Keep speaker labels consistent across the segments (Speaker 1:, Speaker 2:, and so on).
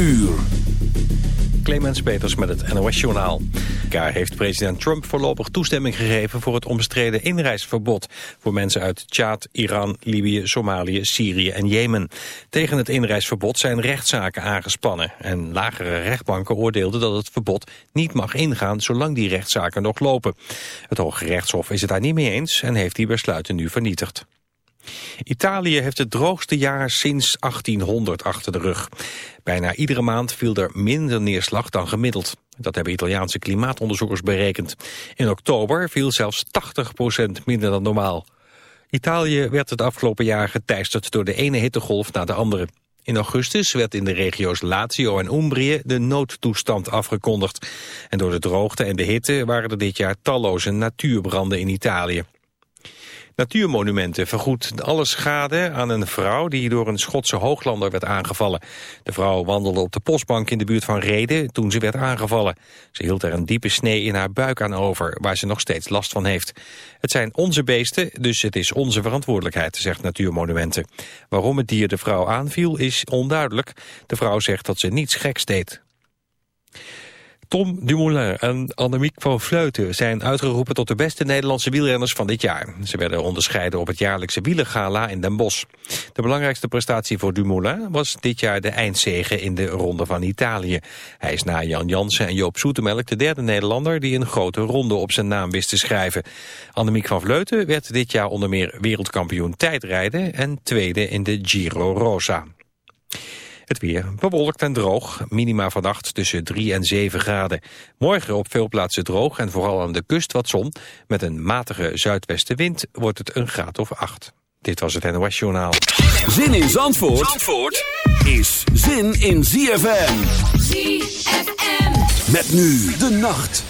Speaker 1: uur.
Speaker 2: Clemens Peters met het NOS-journaal. Daar heeft president Trump voorlopig toestemming gegeven voor het omstreden inreisverbod voor mensen uit Tjaad, Iran, Libië, Somalië, Syrië en Jemen. Tegen het inreisverbod zijn rechtszaken aangespannen en lagere rechtbanken oordeelden dat het verbod niet mag ingaan zolang die rechtszaken nog lopen. Het Hoge Rechtshof is het daar niet mee eens en heeft die besluiten nu vernietigd. Italië heeft het droogste jaar sinds 1800 achter de rug. Bijna iedere maand viel er minder neerslag dan gemiddeld. Dat hebben Italiaanse klimaatonderzoekers berekend. In oktober viel zelfs 80% minder dan normaal. Italië werd het afgelopen jaar geteisterd door de ene hittegolf na de andere. In augustus werd in de regio's Lazio en Umbrië de noodtoestand afgekondigd. En door de droogte en de hitte waren er dit jaar talloze natuurbranden in Italië. Natuurmonumenten vergoedt alle schade aan een vrouw die door een Schotse hooglander werd aangevallen. De vrouw wandelde op de postbank in de buurt van Reden toen ze werd aangevallen. Ze hield er een diepe snee in haar buik aan over, waar ze nog steeds last van heeft. Het zijn onze beesten, dus het is onze verantwoordelijkheid, zegt Natuurmonumenten. Waarom het dier de vrouw aanviel is onduidelijk. De vrouw zegt dat ze niets geks deed. Tom Dumoulin en Annemiek van Vleuten zijn uitgeroepen tot de beste Nederlandse wielrenners van dit jaar. Ze werden onderscheiden op het jaarlijkse wielengala in Den Bosch. De belangrijkste prestatie voor Dumoulin was dit jaar de eindzege in de Ronde van Italië. Hij is na Jan Jansen en Joop Zoetemelk de derde Nederlander die een grote ronde op zijn naam wist te schrijven. Annemiek van Vleuten werd dit jaar onder meer wereldkampioen tijdrijden en tweede in de Giro Rosa. Het weer bewolkt en droog. Minima vannacht tussen 3 en 7 graden. Morgen op veel plaatsen droog en vooral aan de kust wat zon. Met een matige zuidwestenwind wordt het een graad of 8. Dit was het NOS Journaal.
Speaker 1: Zin in Zandvoort, Zandvoort is zin in ZFM. ZFM. Met nu de nacht.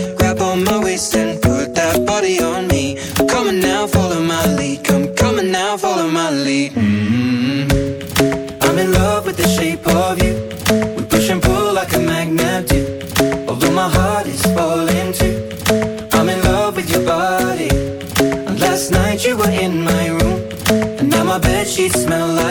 Speaker 3: sheets smell like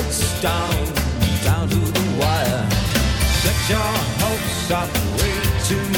Speaker 4: It's down, down to the wire. Set your hopes up way too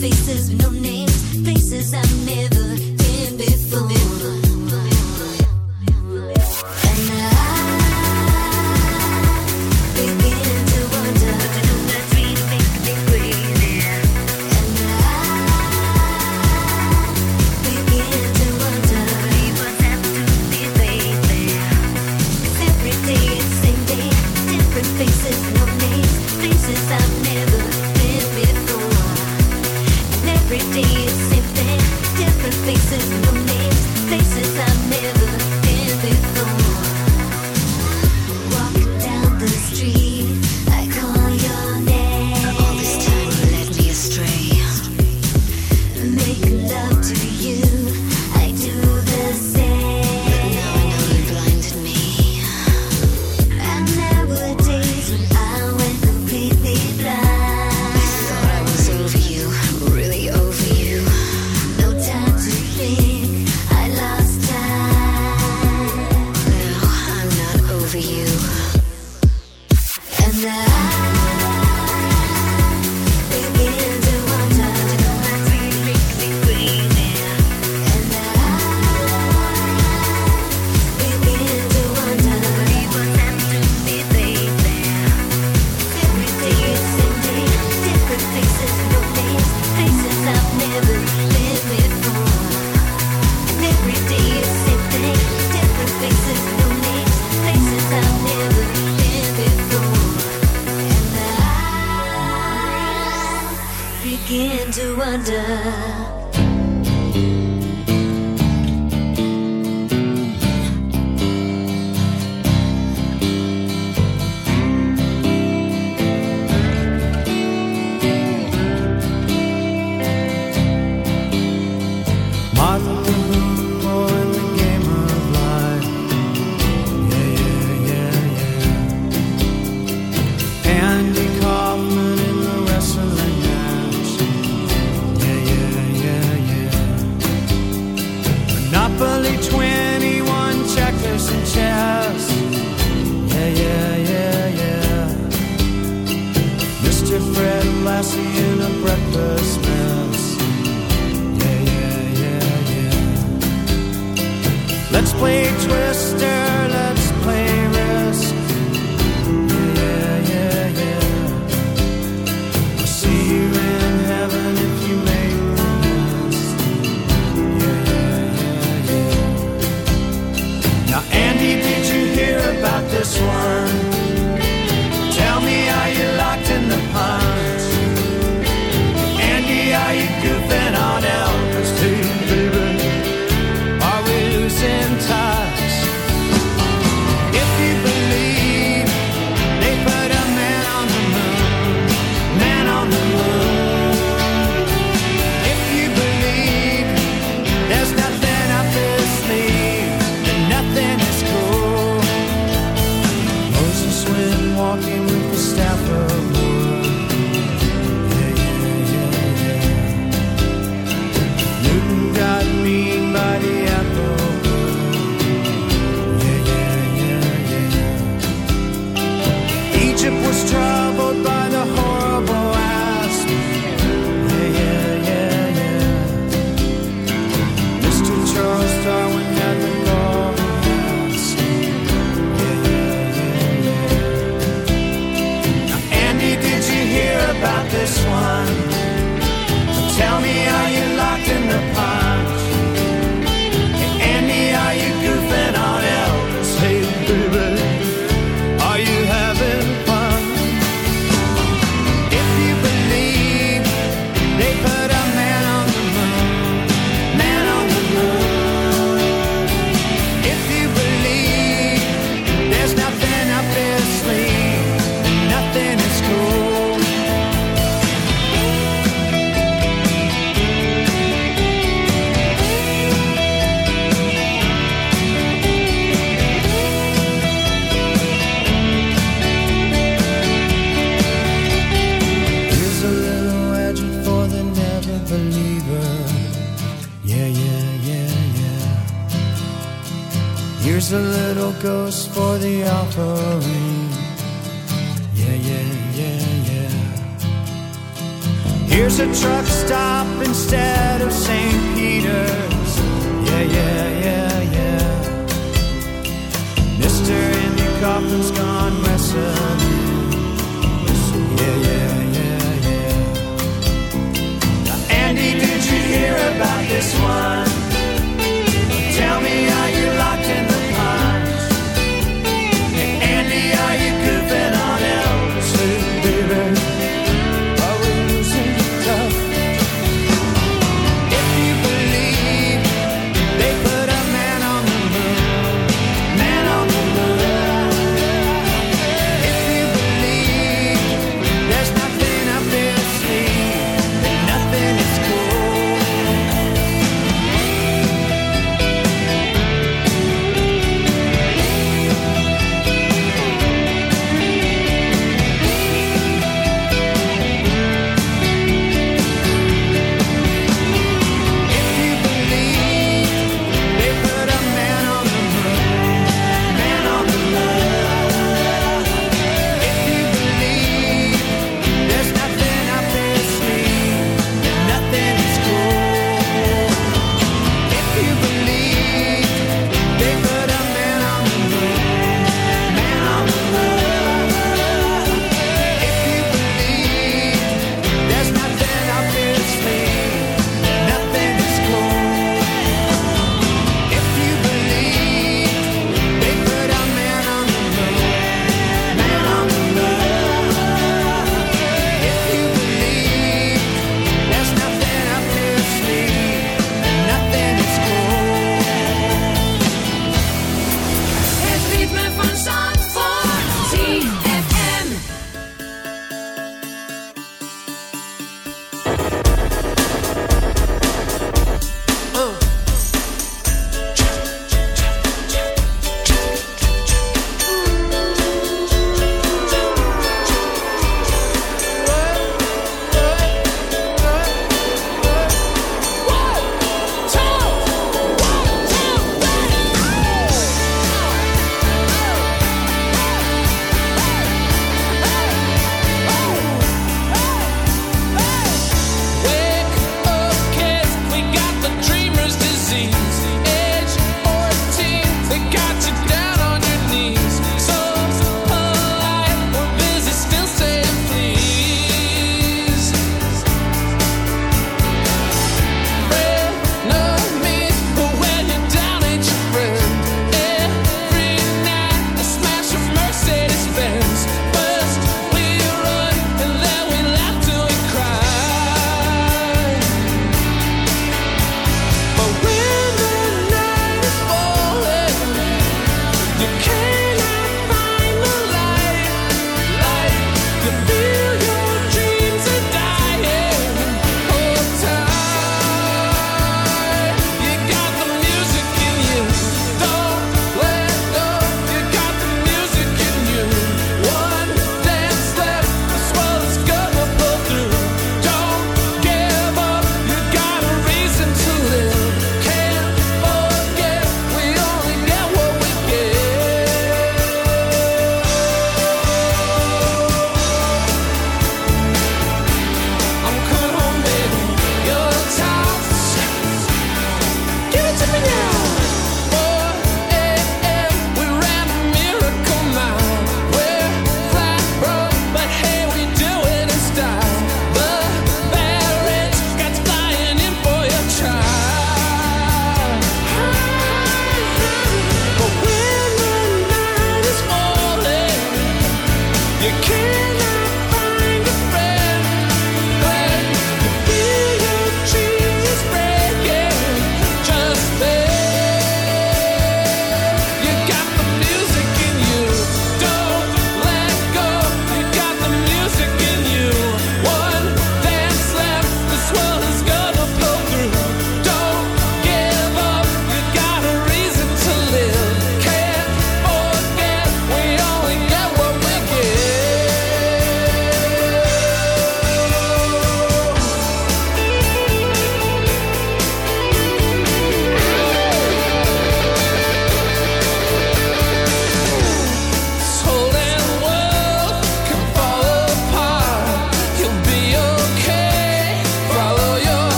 Speaker 5: Faces with no names, faces I've never been before. before.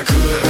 Speaker 6: I could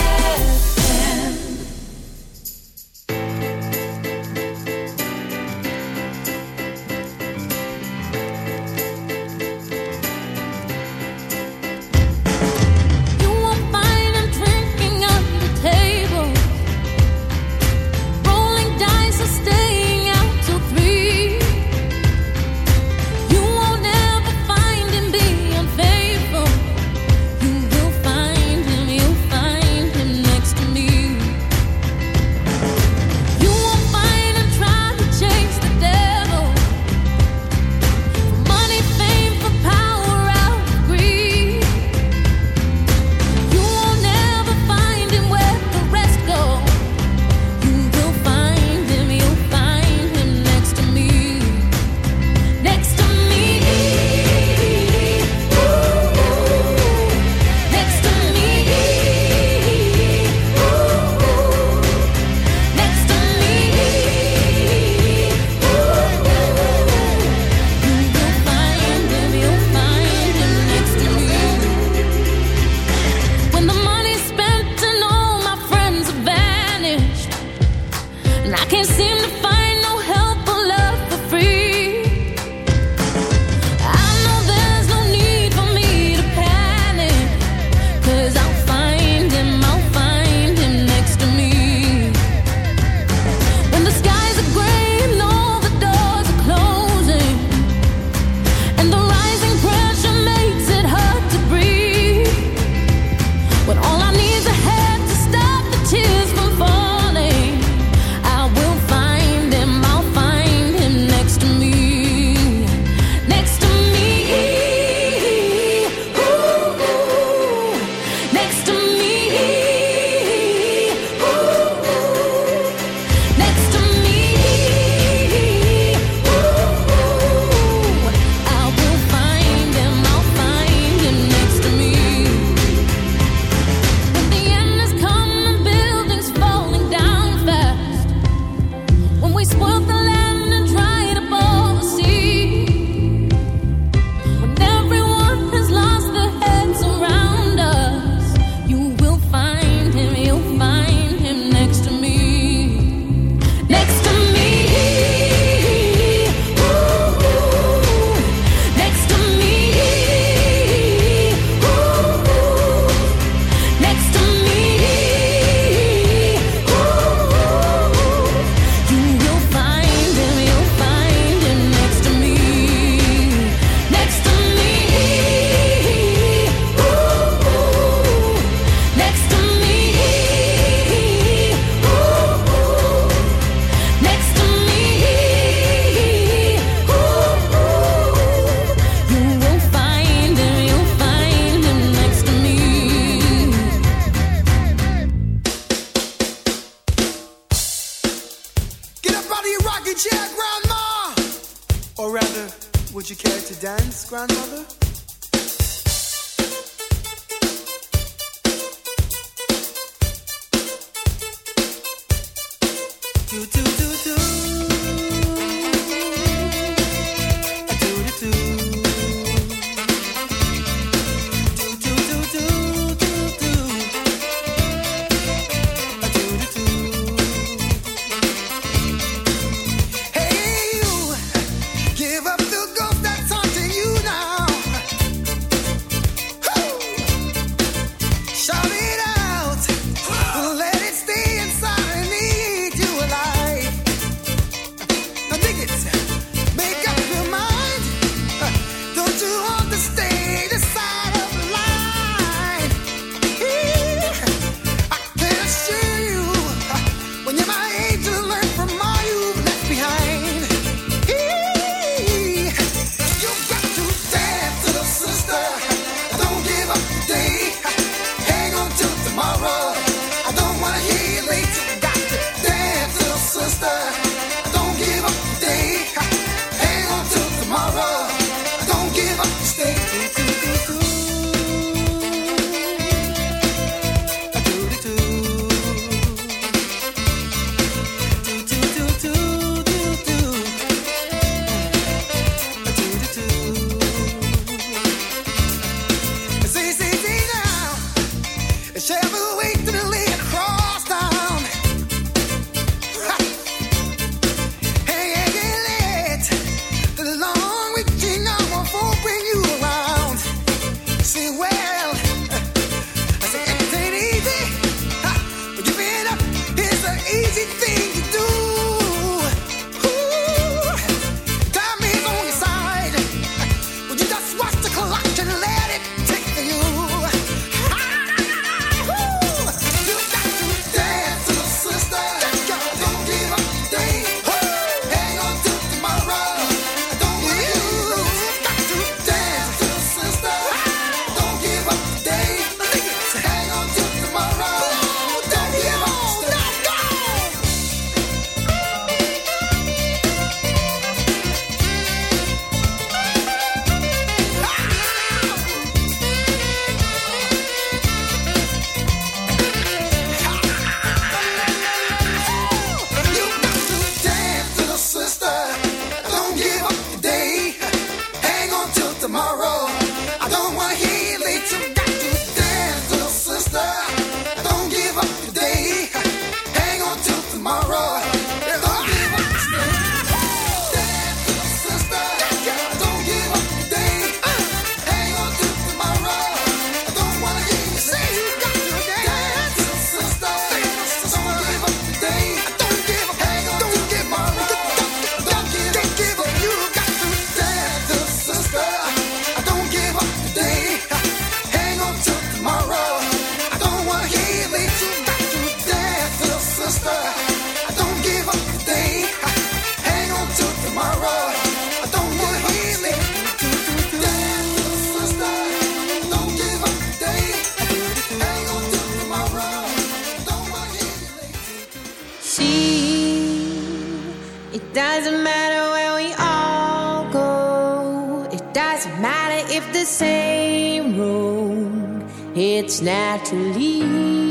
Speaker 7: it's naturally.